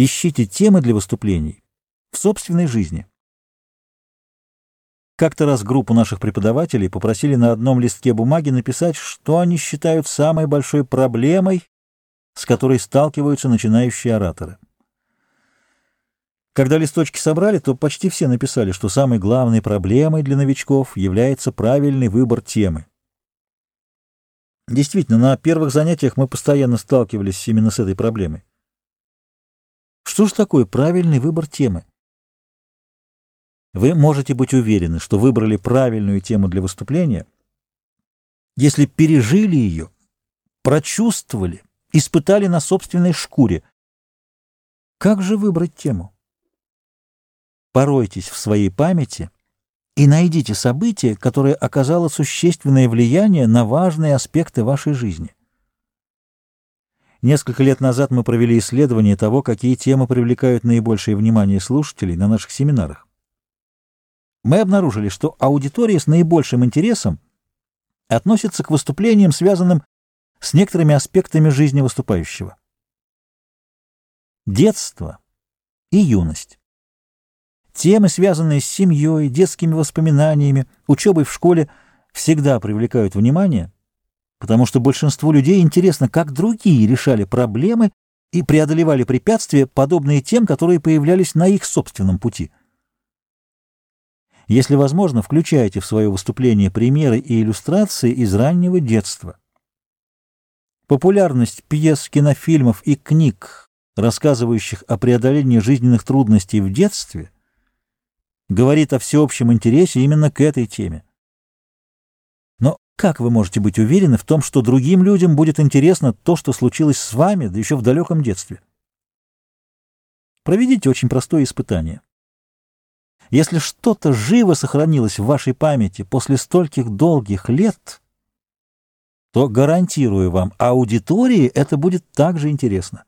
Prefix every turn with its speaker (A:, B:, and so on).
A: Ищите темы для выступлений в собственной жизни. Как-то раз группу наших преподавателей попросили на одном листке бумаги написать, что они считают самой большой проблемой, с которой сталкиваются начинающие ораторы. Когда листочки собрали, то почти все написали, что самой главной проблемой для новичков является правильный выбор темы. Действительно, на первых занятиях мы постоянно сталкивались именно с этой проблемой. Что же такое правильный выбор темы? Вы можете быть уверены, что выбрали правильную тему для выступления, если пережили ее, прочувствовали, испытали на собственной шкуре. Как же выбрать тему? Поройтесь в своей памяти и найдите событие, которое оказало существенное влияние на важные аспекты вашей жизни. Несколько лет назад мы провели исследование того, какие темы привлекают наибольшее внимание слушателей на наших семинарах. Мы обнаружили, что аудитория с наибольшим интересом относится к выступлениям, связанным с некоторыми аспектами жизни выступающего. Детство и юность. Темы, связанные с семьей, детскими воспоминаниями, учебой в школе, всегда привлекают внимание, потому что большинству людей интересно, как другие решали проблемы и преодолевали препятствия, подобные тем, которые появлялись на их собственном пути. Если возможно, включайте в свое выступление примеры и иллюстрации из раннего детства. Популярность пьес, кинофильмов и книг, рассказывающих о преодолении жизненных трудностей в детстве – говорит о всеобщем интересе именно к этой теме. Как вы можете быть уверены в том, что другим людям будет интересно то, что случилось с вами, да еще в далеком детстве? Проведите очень простое испытание. Если что-то живо сохранилось в вашей памяти после стольких долгих лет, то, гарантирую вам, аудитории это будет также интересно.